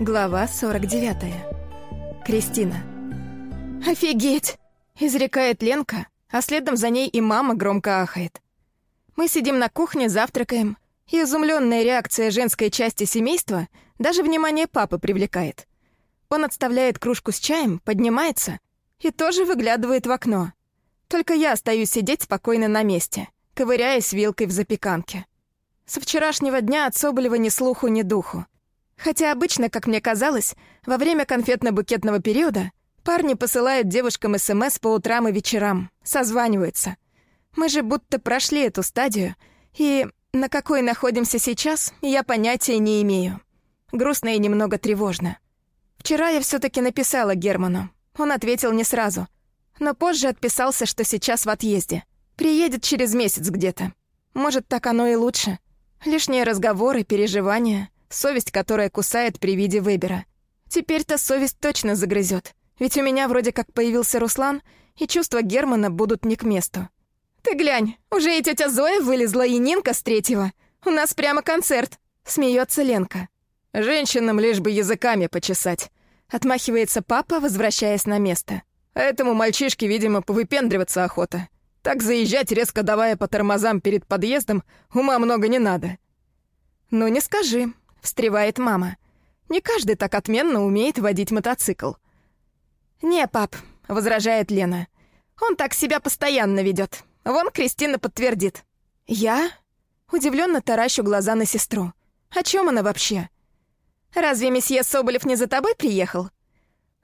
Глава 49. Кристина. «Офигеть!» — изрекает Ленка, а следом за ней и мама громко ахает. Мы сидим на кухне, завтракаем, и изумленная реакция женской части семейства даже внимание папы привлекает. Он отставляет кружку с чаем, поднимается и тоже выглядывает в окно. Только я остаюсь сидеть спокойно на месте, ковыряясь вилкой в запеканке. Со вчерашнего дня от Соболева ни слуху, ни духу. Хотя обычно, как мне казалось, во время конфетно-букетного периода парни посылают девушкам СМС по утрам и вечерам, созваниваются. Мы же будто прошли эту стадию, и на какой находимся сейчас, я понятия не имею. Грустно и немного тревожно. Вчера я все таки написала Герману. Он ответил не сразу. Но позже отписался, что сейчас в отъезде. Приедет через месяц где-то. Может, так оно и лучше. Лишние разговоры, переживания совесть, которая кусает при виде выбора. Теперь-то совесть точно загрызет, ведь у меня вроде как появился Руслан, и чувства Германа будут не к месту. «Ты глянь, уже и тетя Зоя вылезла, и Нинка с третьего. У нас прямо концерт», — смеется Ленка. «Женщинам лишь бы языками почесать», — отмахивается папа, возвращаясь на место. Этому мальчишке, видимо, повыпендриваться охота. Так заезжать, резко давая по тормозам перед подъездом, ума много не надо. «Ну не скажи», встревает мама. «Не каждый так отменно умеет водить мотоцикл». «Не, пап», — возражает Лена. «Он так себя постоянно ведет. Вон Кристина подтвердит». «Я?» Удивленно таращу глаза на сестру. «О чем она вообще?» «Разве месье Соболев не за тобой приехал?»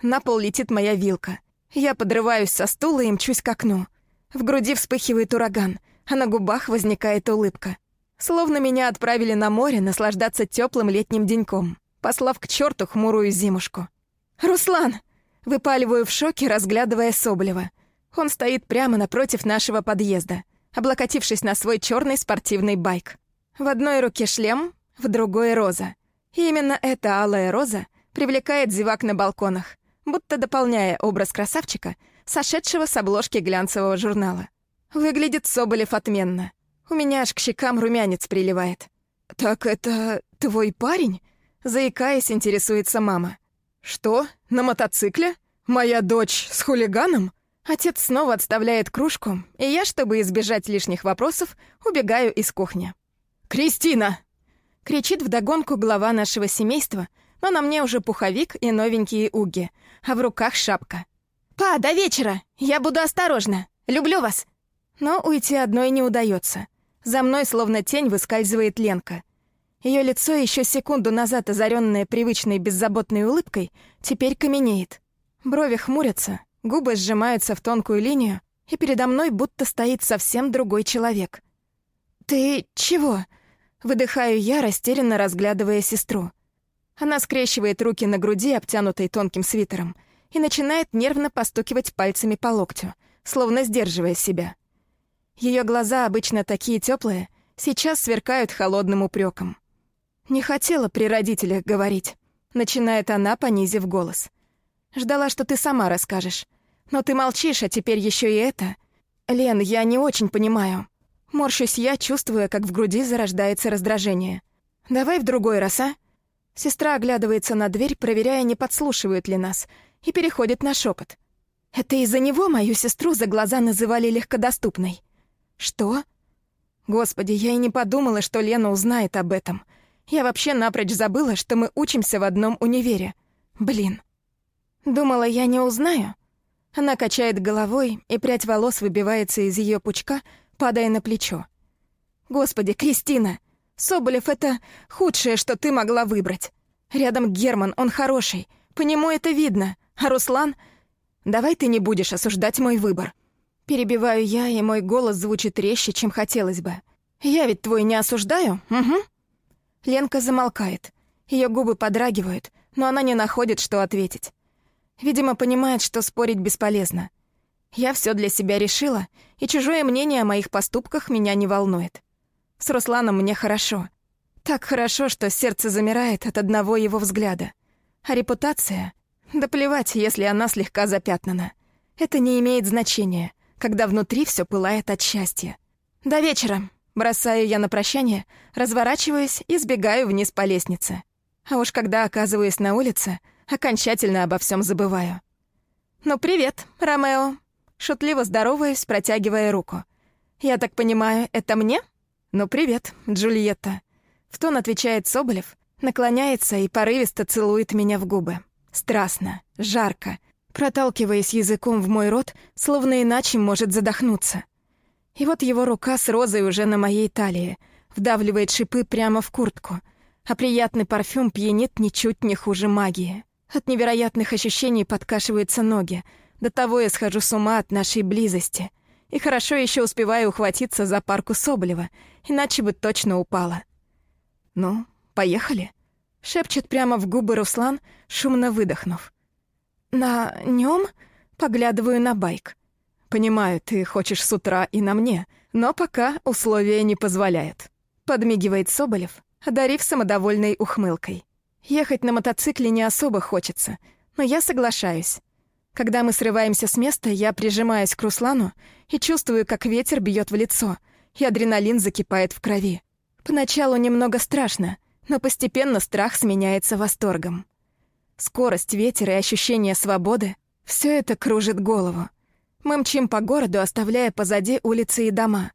На пол летит моя вилка. Я подрываюсь со стула и мчусь к окну. В груди вспыхивает ураган, а на губах возникает улыбка. Словно меня отправили на море наслаждаться теплым летним деньком, послав к черту хмурую зимушку. «Руслан!» — выпаливаю в шоке, разглядывая Соболева. Он стоит прямо напротив нашего подъезда, облокотившись на свой черный спортивный байк. В одной руке шлем, в другой — роза. И именно эта алая роза привлекает зевак на балконах, будто дополняя образ красавчика, сошедшего с обложки глянцевого журнала. Выглядит Соболев отменно. У меня аж к щекам румянец приливает. «Так это твой парень?» Заикаясь, интересуется мама. «Что? На мотоцикле? Моя дочь с хулиганом?» Отец снова отставляет кружку, и я, чтобы избежать лишних вопросов, убегаю из кухни. «Кристина!» — кричит вдогонку глава нашего семейства, но на мне уже пуховик и новенькие уги, а в руках шапка. «Па, до вечера! Я буду осторожна! Люблю вас!» Но уйти одной не удается. За мной словно тень выскальзывает Ленка. Ее лицо, еще секунду назад озаренное привычной беззаботной улыбкой, теперь каменеет. Брови хмурятся, губы сжимаются в тонкую линию, и передо мной будто стоит совсем другой человек. «Ты чего?» — выдыхаю я, растерянно разглядывая сестру. Она скрещивает руки на груди, обтянутой тонким свитером, и начинает нервно постукивать пальцами по локтю, словно сдерживая себя. Ее глаза, обычно такие теплые, сейчас сверкают холодным упреком. «Не хотела при родителях говорить», — начинает она, понизив голос. «Ждала, что ты сама расскажешь. Но ты молчишь, а теперь еще и это. Лен, я не очень понимаю». Морщусь я, чувствуя, как в груди зарождается раздражение. «Давай в другой раз, а?» Сестра оглядывается на дверь, проверяя, не подслушивают ли нас, и переходит на шепот. «Это из-за него мою сестру за глаза называли легкодоступной». «Что?» Господи, я и не подумала, что Лена узнает об этом. Я вообще напрочь забыла, что мы учимся в одном универе. Блин. Думала, я не узнаю. Она качает головой, и прядь волос выбивается из ее пучка, падая на плечо. Господи, Кристина, Соболев — это худшее, что ты могла выбрать. Рядом Герман, он хороший, по нему это видно. А Руслан... Давай ты не будешь осуждать мой выбор. Перебиваю я, и мой голос звучит резче, чем хотелось бы. «Я ведь твой не осуждаю, угу?» Ленка замолкает. Ее губы подрагивают, но она не находит, что ответить. Видимо, понимает, что спорить бесполезно. Я все для себя решила, и чужое мнение о моих поступках меня не волнует. С Русланом мне хорошо. Так хорошо, что сердце замирает от одного его взгляда. А репутация? Да плевать, если она слегка запятнана. Это не имеет значения когда внутри все пылает от счастья. «До вечера!» Бросаю я на прощание, разворачиваюсь и сбегаю вниз по лестнице. А уж когда оказываюсь на улице, окончательно обо всем забываю. «Ну, привет, Ромео!» Шутливо здороваюсь, протягивая руку. «Я так понимаю, это мне?» «Ну, привет, Джульетта!» В тон отвечает Соболев, наклоняется и порывисто целует меня в губы. Страстно, жарко, проталкиваясь языком в мой рот, словно иначе может задохнуться. И вот его рука с розой уже на моей талии, вдавливает шипы прямо в куртку, а приятный парфюм пьянит ничуть не хуже магии. От невероятных ощущений подкашиваются ноги, до того я схожу с ума от нашей близости. И хорошо еще успеваю ухватиться за парку Соболева, иначе бы точно упала. «Ну, поехали?» — шепчет прямо в губы Руслан, шумно выдохнув. «На нем поглядываю на байк. Понимаю, ты хочешь с утра и на мне, но пока условия не позволяют. Подмигивает Соболев, одарив самодовольной ухмылкой. Ехать на мотоцикле не особо хочется, но я соглашаюсь. Когда мы срываемся с места, я прижимаюсь к Руслану и чувствую, как ветер бьет в лицо, и адреналин закипает в крови. Поначалу немного страшно, но постепенно страх сменяется восторгом. Скорость, ветер и ощущение свободы — все это кружит голову. Мы мчим по городу, оставляя позади улицы и дома.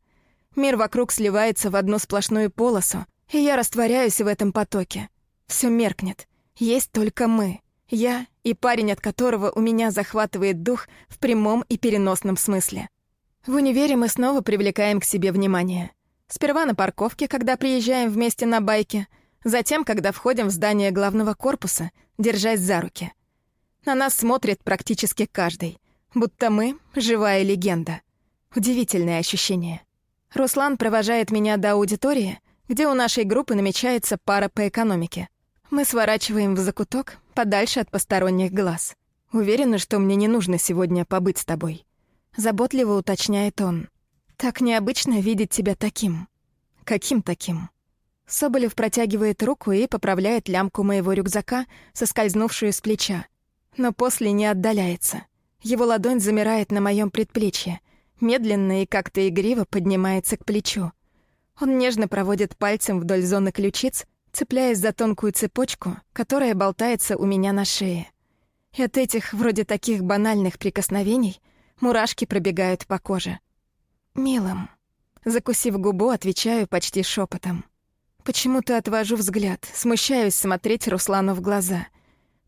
Мир вокруг сливается в одну сплошную полосу, и я растворяюсь в этом потоке. Все меркнет. Есть только мы. Я и парень, от которого у меня захватывает дух в прямом и переносном смысле. В универе мы снова привлекаем к себе внимание. Сперва на парковке, когда приезжаем вместе на байке, затем, когда входим в здание главного корпуса, держась за руки. На нас смотрит практически каждый будто мы — живая легенда. Удивительное ощущение. Руслан провожает меня до аудитории, где у нашей группы намечается пара по экономике. Мы сворачиваем в закуток, подальше от посторонних глаз. Уверена, что мне не нужно сегодня побыть с тобой. Заботливо уточняет он. Так необычно видеть тебя таким. Каким таким? Соболев протягивает руку и поправляет лямку моего рюкзака, соскользнувшую с плеча. Но после не отдаляется. Его ладонь замирает на моем предплечье, медленно и как-то игриво поднимается к плечу. Он нежно проводит пальцем вдоль зоны ключиц, цепляясь за тонкую цепочку, которая болтается у меня на шее. И от этих, вроде таких банальных прикосновений, мурашки пробегают по коже. «Милым», закусив губу, отвечаю почти шепотом. Почему-то отвожу взгляд, смущаюсь смотреть Руслану в глаза.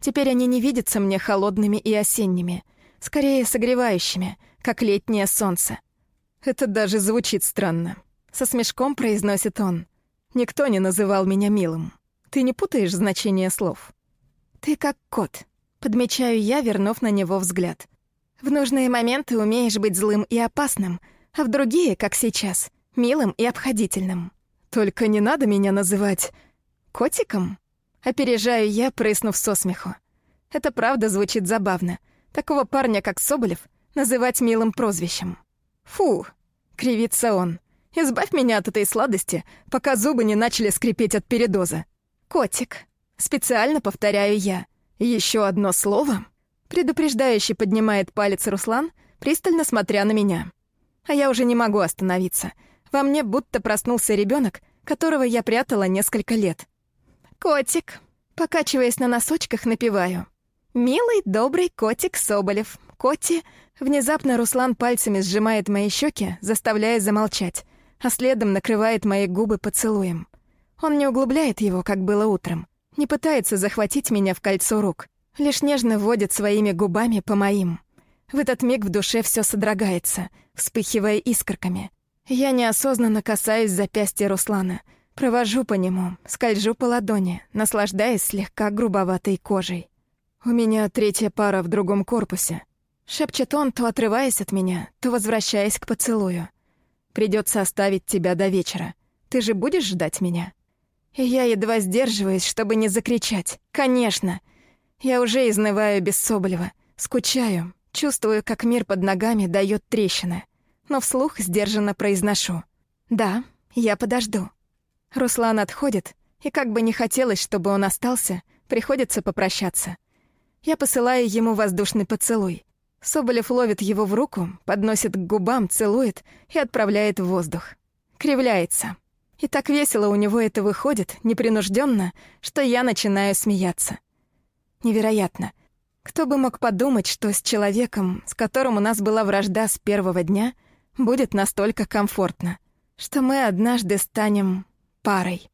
Теперь они не видятся мне холодными и осенними — скорее согревающими, как летнее солнце. Это даже звучит странно. Со смешком произносит он. Никто не называл меня милым. Ты не путаешь значение слов? Ты как кот. Подмечаю я, вернув на него взгляд. В нужные моменты умеешь быть злым и опасным, а в другие, как сейчас, милым и обходительным. Только не надо меня называть котиком. Опережаю я, прыснув со смеху. Это правда звучит забавно — Такого парня, как Соболев, называть милым прозвищем. «Фу!» — кривится он. «Избавь меня от этой сладости, пока зубы не начали скрипеть от передоза». «Котик!» — специально повторяю я. Еще одно слово?» Предупреждающе поднимает палец Руслан, пристально смотря на меня. А я уже не могу остановиться. Во мне будто проснулся ребенок, которого я прятала несколько лет. «Котик!» Покачиваясь на носочках, напеваю. «Милый, добрый котик Соболев. Коти...» Внезапно Руслан пальцами сжимает мои щеки, заставляя замолчать, а следом накрывает мои губы поцелуем. Он не углубляет его, как было утром, не пытается захватить меня в кольцо рук, лишь нежно вводит своими губами по моим. В этот миг в душе все содрогается, вспыхивая искорками. Я неосознанно касаюсь запястья Руслана, провожу по нему, скольжу по ладони, наслаждаясь слегка грубоватой кожей. «У меня третья пара в другом корпусе», — шепчет он, то отрываясь от меня, то возвращаясь к поцелую. «Придется оставить тебя до вечера. Ты же будешь ждать меня?» И я едва сдерживаюсь, чтобы не закричать. «Конечно!» Я уже изнываю без Соболева, скучаю, чувствую, как мир под ногами дает трещины, но вслух сдержанно произношу. «Да, я подожду». Руслан отходит, и как бы не хотелось, чтобы он остался, приходится попрощаться. Я посылаю ему воздушный поцелуй. Соболев ловит его в руку, подносит к губам, целует и отправляет в воздух. Кривляется. И так весело у него это выходит, непринужденно, что я начинаю смеяться. Невероятно. Кто бы мог подумать, что с человеком, с которым у нас была вражда с первого дня, будет настолько комфортно, что мы однажды станем парой.